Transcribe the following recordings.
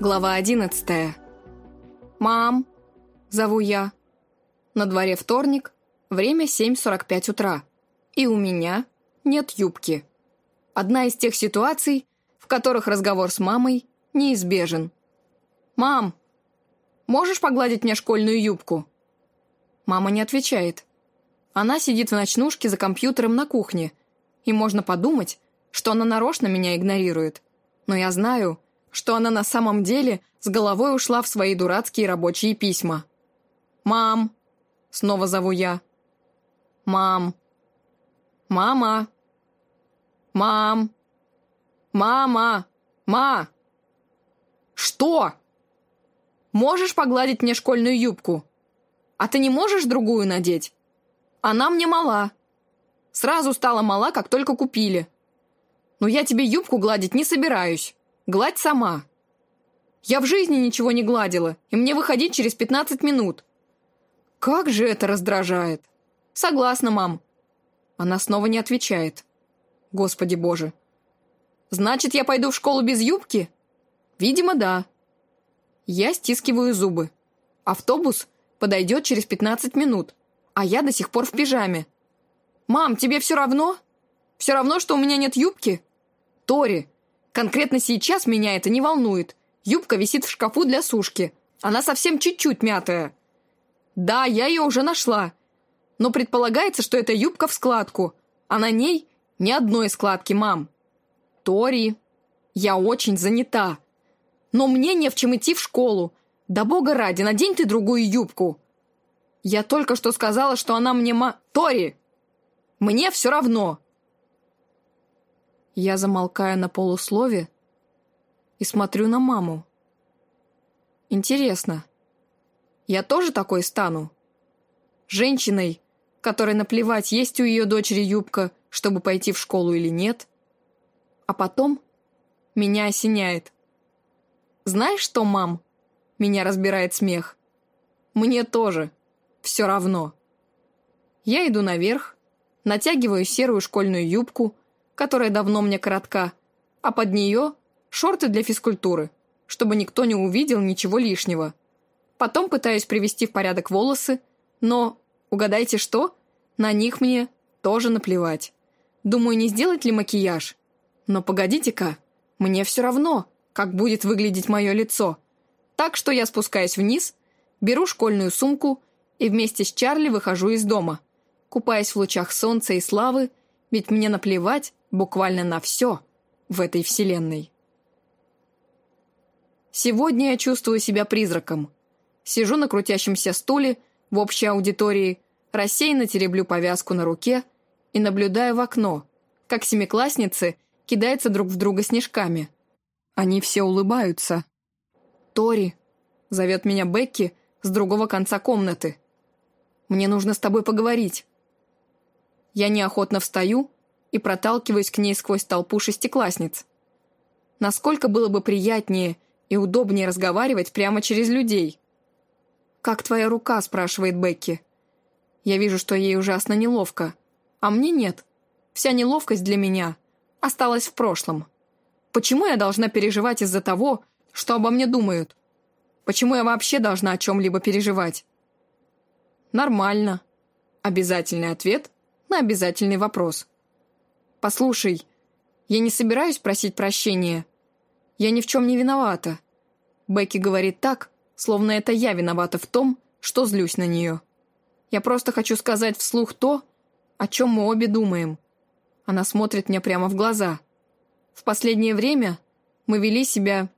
Глава одиннадцатая. «Мам!» – зову я. На дворе вторник, время 7.45 утра. И у меня нет юбки. Одна из тех ситуаций, в которых разговор с мамой неизбежен. «Мам, можешь погладить мне школьную юбку?» Мама не отвечает. Она сидит в ночнушке за компьютером на кухне, и можно подумать, что она нарочно меня игнорирует. Но я знаю, что она на самом деле с головой ушла в свои дурацкие рабочие письма. «Мам!» — снова зову я. «Мам!» «Мама!» «Мам!» «Мама! Ма!» «Что?» «Можешь погладить мне школьную юбку? А ты не можешь другую надеть? Она мне мала. Сразу стала мала, как только купили. Но я тебе юбку гладить не собираюсь. Гладь сама. Я в жизни ничего не гладила, и мне выходить через 15 минут. Как же это раздражает. Согласна, мам. Она снова не отвечает. Господи боже. Значит, я пойду в школу без юбки? Видимо, да. Я стискиваю зубы. Автобус подойдет через 15 минут, а я до сих пор в пижаме. «Мам, тебе все равно? Все равно, что у меня нет юбки?» «Тори, Конкретно сейчас меня это не волнует. Юбка висит в шкафу для сушки. Она совсем чуть-чуть мятая. Да, я ее уже нашла. Но предполагается, что это юбка в складку, а на ней ни одной складки, мам. Тори, я очень занята. Но мне не в чем идти в школу. Да бога ради, надень ты другую юбку. Я только что сказала, что она мне ма... Тори! Мне все равно. Я замолкаю на полуслове и смотрю на маму. Интересно, я тоже такой стану? Женщиной, которой наплевать, есть у ее дочери юбка, чтобы пойти в школу или нет? А потом меня осеняет. Знаешь что, мам? Меня разбирает смех. Мне тоже. Все равно. Я иду наверх, натягиваю серую школьную юбку, которая давно мне коротка, а под нее шорты для физкультуры, чтобы никто не увидел ничего лишнего. Потом пытаюсь привести в порядок волосы, но, угадайте что, на них мне тоже наплевать. Думаю, не сделать ли макияж. Но погодите-ка, мне все равно, как будет выглядеть мое лицо. Так что я спускаюсь вниз, беру школьную сумку и вместе с Чарли выхожу из дома, купаясь в лучах солнца и славы, ведь мне наплевать, буквально на все в этой вселенной. Сегодня я чувствую себя призраком. Сижу на крутящемся стуле в общей аудитории, рассеянно тереблю повязку на руке и наблюдаю в окно, как семиклассницы кидаются друг в друга снежками. Они все улыбаются. «Тори», — зовет меня Бекки с другого конца комнаты. «Мне нужно с тобой поговорить». Я неохотно встаю и проталкиваюсь к ней сквозь толпу шестиклассниц. Насколько было бы приятнее и удобнее разговаривать прямо через людей. «Как твоя рука?» – спрашивает Бекки. Я вижу, что ей ужасно неловко. А мне нет. Вся неловкость для меня осталась в прошлом. Почему я должна переживать из-за того, что обо мне думают? Почему я вообще должна о чем-либо переживать? Нормально. Обязательный ответ на обязательный вопрос. «Послушай, я не собираюсь просить прощения. Я ни в чем не виновата». Бекки говорит так, словно это я виновата в том, что злюсь на нее. Я просто хочу сказать вслух то, о чем мы обе думаем. Она смотрит мне прямо в глаза. В последнее время мы вели себя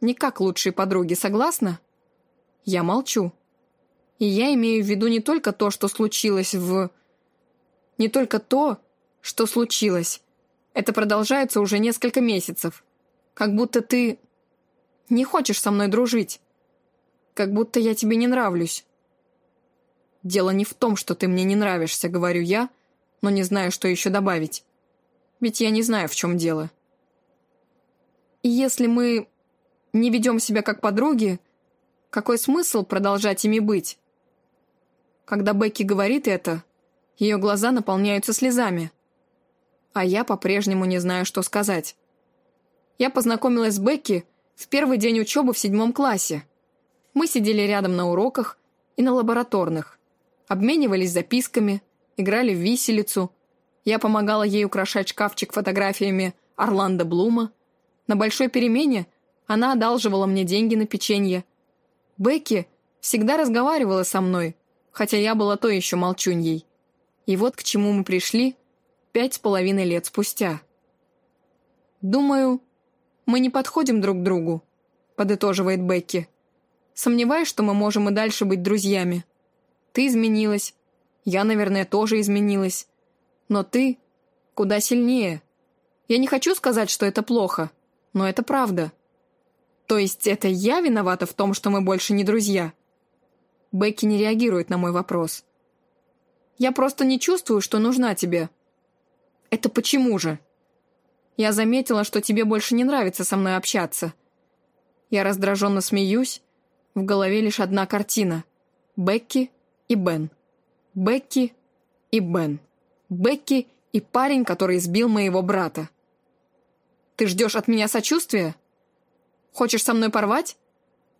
не как лучшие подруги, согласна? Я молчу. И я имею в виду не только то, что случилось в... Не только то, что случилось. Это продолжается уже несколько месяцев. Как будто ты не хочешь со мной дружить. Как будто я тебе не нравлюсь. Дело не в том, что ты мне не нравишься, говорю я, но не знаю, что еще добавить. Ведь я не знаю, в чем дело. И если мы не ведем себя как подруги, какой смысл продолжать ими быть? Когда Бекки говорит это, ее глаза наполняются слезами а я по-прежнему не знаю, что сказать. Я познакомилась с Бекки В первый день учебы в седьмом классе. Мы сидели рядом на уроках и на лабораторных. Обменивались записками, играли в виселицу. Я помогала ей украшать шкафчик фотографиями Орландо Блума. На большой перемене она одалживала мне деньги на печенье. Бекки всегда разговаривала со мной, хотя я была то еще молчуньей. И вот к чему мы пришли пять с половиной лет спустя. «Думаю, мы не подходим друг другу», — подытоживает Бекки. «Сомневаюсь, что мы можем и дальше быть друзьями. Ты изменилась, я, наверное, тоже изменилась. Но ты куда сильнее. Я не хочу сказать, что это плохо, но это правда. То есть это я виновата в том, что мы больше не друзья?» Бекки не реагирует на мой вопрос. «Я просто не чувствую, что нужна тебе». «Это почему же?» Я заметила, что тебе больше не нравится со мной общаться. Я раздраженно смеюсь. В голове лишь одна картина. Бекки и Бен. Бекки и Бен. Бекки и парень, который избил моего брата. Ты ждешь от меня сочувствия? Хочешь со мной порвать?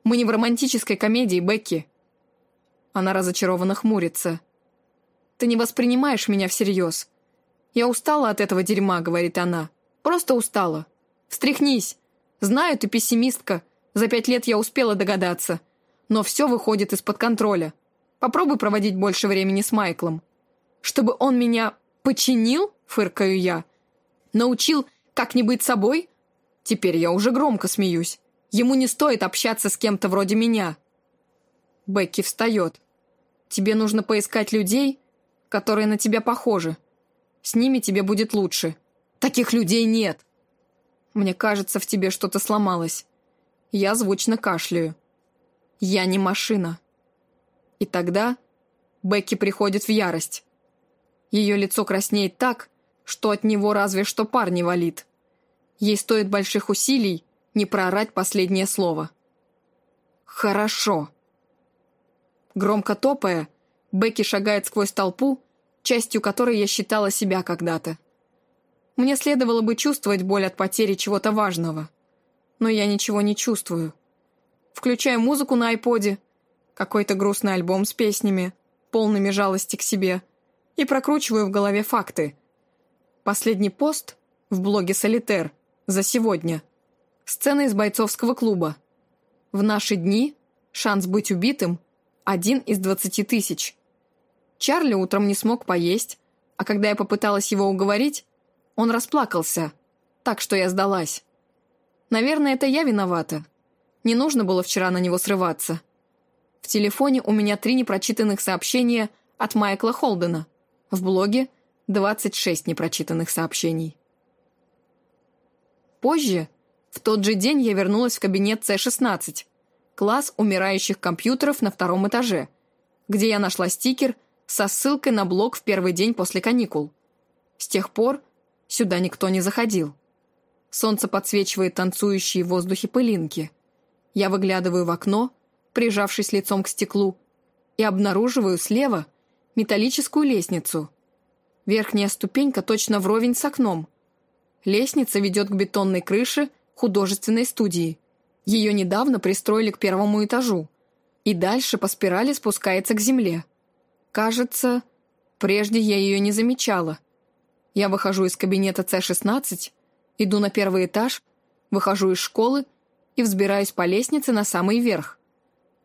Мы не в романтической комедии, Бекки. Она разочарованно хмурится. Ты не воспринимаешь меня всерьез. Я устала от этого дерьма, говорит она. Просто устала. Встряхнись. Знаю, ты пессимистка. За пять лет я успела догадаться. Но все выходит из-под контроля. Попробуй проводить больше времени с Майклом. Чтобы он меня починил, фыркаю я. Научил, как не быть собой? Теперь я уже громко смеюсь. Ему не стоит общаться с кем-то вроде меня. Бекки встает. Тебе нужно поискать людей, которые на тебя похожи. С ними тебе будет лучше. Таких людей нет. Мне кажется, в тебе что-то сломалось. Я звучно кашляю. Я не машина. И тогда Бекки приходит в ярость. Ее лицо краснеет так, что от него разве что пар не валит. Ей стоит больших усилий не проорать последнее слово. «Хорошо». Громко топая, Бекки шагает сквозь толпу, частью которой я считала себя когда-то. Мне следовало бы чувствовать боль от потери чего-то важного. Но я ничего не чувствую. Включаю музыку на айподе, какой-то грустный альбом с песнями, полными жалости к себе, и прокручиваю в голове факты. Последний пост в блоге «Солитер» за сегодня. Сцена из бойцовского клуба. В наши дни шанс быть убитым – один из двадцати тысяч. Чарли утром не смог поесть, а когда я попыталась его уговорить, он расплакался, так что я сдалась. Наверное, это я виновата. Не нужно было вчера на него срываться. В телефоне у меня три непрочитанных сообщения от Майкла Холдена. В блоге 26 непрочитанных сообщений. Позже, в тот же день я вернулась в кабинет С-16, класс умирающих компьютеров на втором этаже, где я нашла стикер со ссылкой на блог в первый день после каникул. С тех пор Сюда никто не заходил. Солнце подсвечивает танцующие в воздухе пылинки. Я выглядываю в окно, прижавшись лицом к стеклу, и обнаруживаю слева металлическую лестницу. Верхняя ступенька точно вровень с окном. Лестница ведет к бетонной крыше художественной студии. Ее недавно пристроили к первому этажу. И дальше по спирали спускается к земле. Кажется, прежде я ее не замечала. Я выхожу из кабинета С-16, иду на первый этаж, выхожу из школы и взбираюсь по лестнице на самый верх.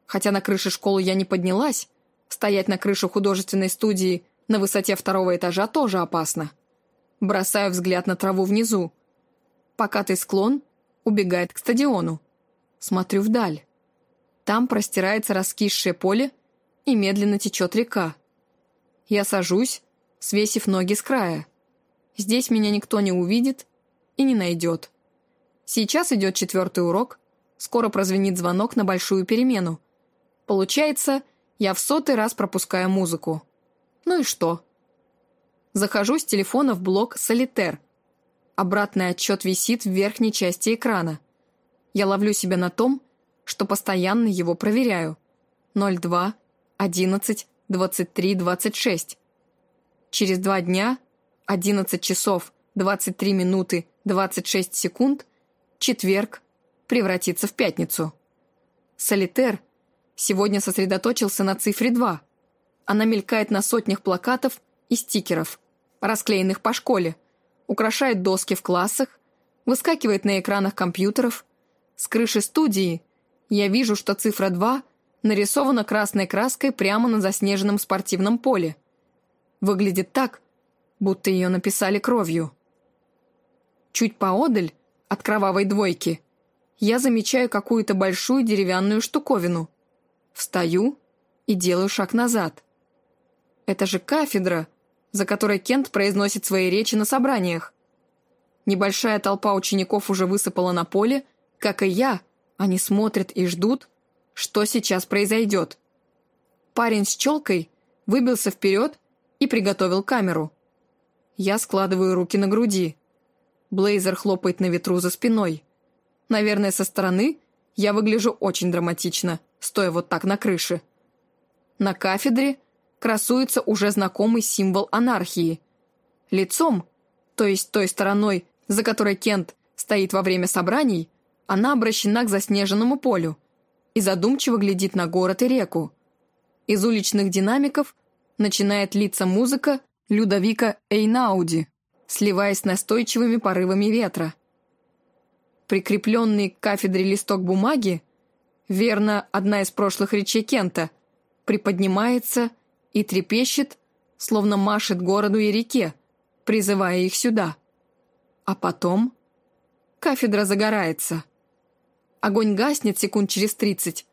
Хотя на крыше школы я не поднялась, стоять на крыше художественной студии на высоте второго этажа тоже опасно. Бросаю взгляд на траву внизу. Покатый склон убегает к стадиону. Смотрю вдаль. Там простирается раскисшее поле и медленно течет река. Я сажусь, свесив ноги с края. Здесь меня никто не увидит и не найдет. Сейчас идет четвертый урок, скоро прозвенит звонок на большую перемену. Получается, я в сотый раз пропускаю музыку. Ну и что? Захожу с телефона в блок «Солитер». Обратный отчет висит в верхней части экрана. Я ловлю себя на том, что постоянно его проверяю. 02, 11, 23, 26. Через два дня 11 часов 23 минуты 26 секунд, четверг, превратится в пятницу. Солитер сегодня сосредоточился на цифре 2. Она мелькает на сотнях плакатов и стикеров, расклеенных по школе, украшает доски в классах, выскакивает на экранах компьютеров. С крыши студии я вижу, что цифра 2 нарисована красной краской прямо на заснеженном спортивном поле. Выглядит так, будто ее написали кровью. Чуть поодаль от кровавой двойки я замечаю какую-то большую деревянную штуковину. Встаю и делаю шаг назад. Это же кафедра, за которой Кент произносит свои речи на собраниях. Небольшая толпа учеников уже высыпала на поле, как и я, они смотрят и ждут, что сейчас произойдет. Парень с челкой выбился вперед и приготовил камеру. Я складываю руки на груди. Блейзер хлопает на ветру за спиной. Наверное, со стороны я выгляжу очень драматично, стоя вот так на крыше. На кафедре красуется уже знакомый символ анархии. Лицом, то есть той стороной, за которой Кент стоит во время собраний, она обращена к заснеженному полю и задумчиво глядит на город и реку. Из уличных динамиков начинает литься музыка Людовика Эйнауди, сливаясь настойчивыми порывами ветра. Прикрепленный к кафедре листок бумаги, верно, одна из прошлых речей Кента, приподнимается и трепещет, словно машет городу и реке, призывая их сюда. А потом кафедра загорается. Огонь гаснет секунд через тридцать,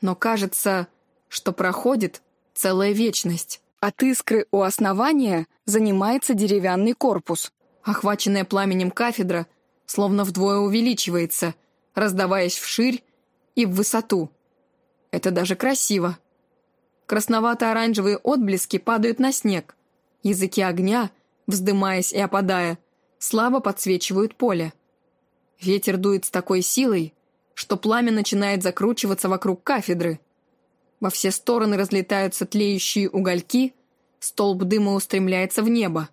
но кажется, что проходит целая вечность. От искры у основания занимается деревянный корпус. Охваченная пламенем кафедра словно вдвое увеличивается, раздаваясь вширь и в высоту. Это даже красиво. Красновато-оранжевые отблески падают на снег. Языки огня, вздымаясь и опадая, слабо подсвечивают поле. Ветер дует с такой силой, что пламя начинает закручиваться вокруг кафедры. Во все стороны разлетаются тлеющие угольки, столб дыма устремляется в небо.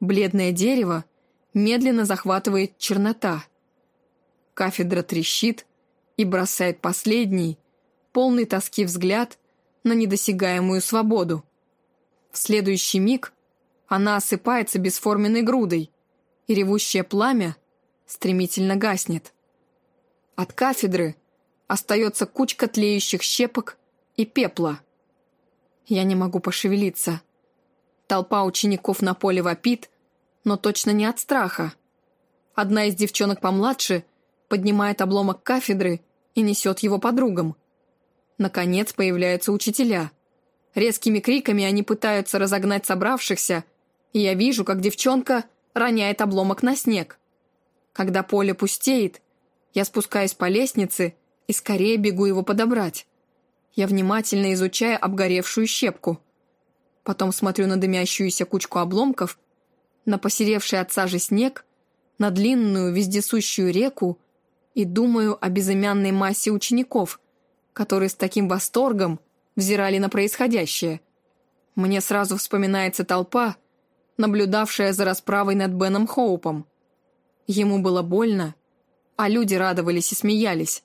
Бледное дерево медленно захватывает чернота. Кафедра трещит и бросает последний, полный тоски взгляд на недосягаемую свободу. В следующий миг она осыпается бесформенной грудой, и ревущее пламя стремительно гаснет. От кафедры остается кучка тлеющих щепок и пепла. Я не могу пошевелиться. Толпа учеников на поле вопит, но точно не от страха. Одна из девчонок помладше поднимает обломок кафедры и несет его подругам. Наконец появляются учителя. Резкими криками они пытаются разогнать собравшихся, и я вижу, как девчонка роняет обломок на снег. Когда поле пустеет, я спускаюсь по лестнице и скорее бегу его подобрать. Я внимательно изучаю обгоревшую щепку. Потом смотрю на дымящуюся кучку обломков, на посеревший от сажи снег, на длинную вездесущую реку и думаю о безымянной массе учеников, которые с таким восторгом взирали на происходящее. Мне сразу вспоминается толпа, наблюдавшая за расправой над Беном Хоупом. Ему было больно, а люди радовались и смеялись.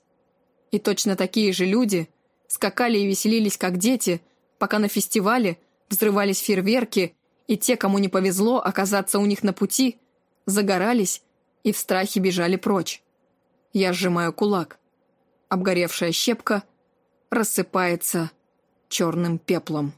И точно такие же люди скакали и веселились, как дети, пока на фестивале взрывались фейерверки, и те, кому не повезло оказаться у них на пути, загорались и в страхе бежали прочь. Я сжимаю кулак. Обгоревшая щепка рассыпается черным пеплом.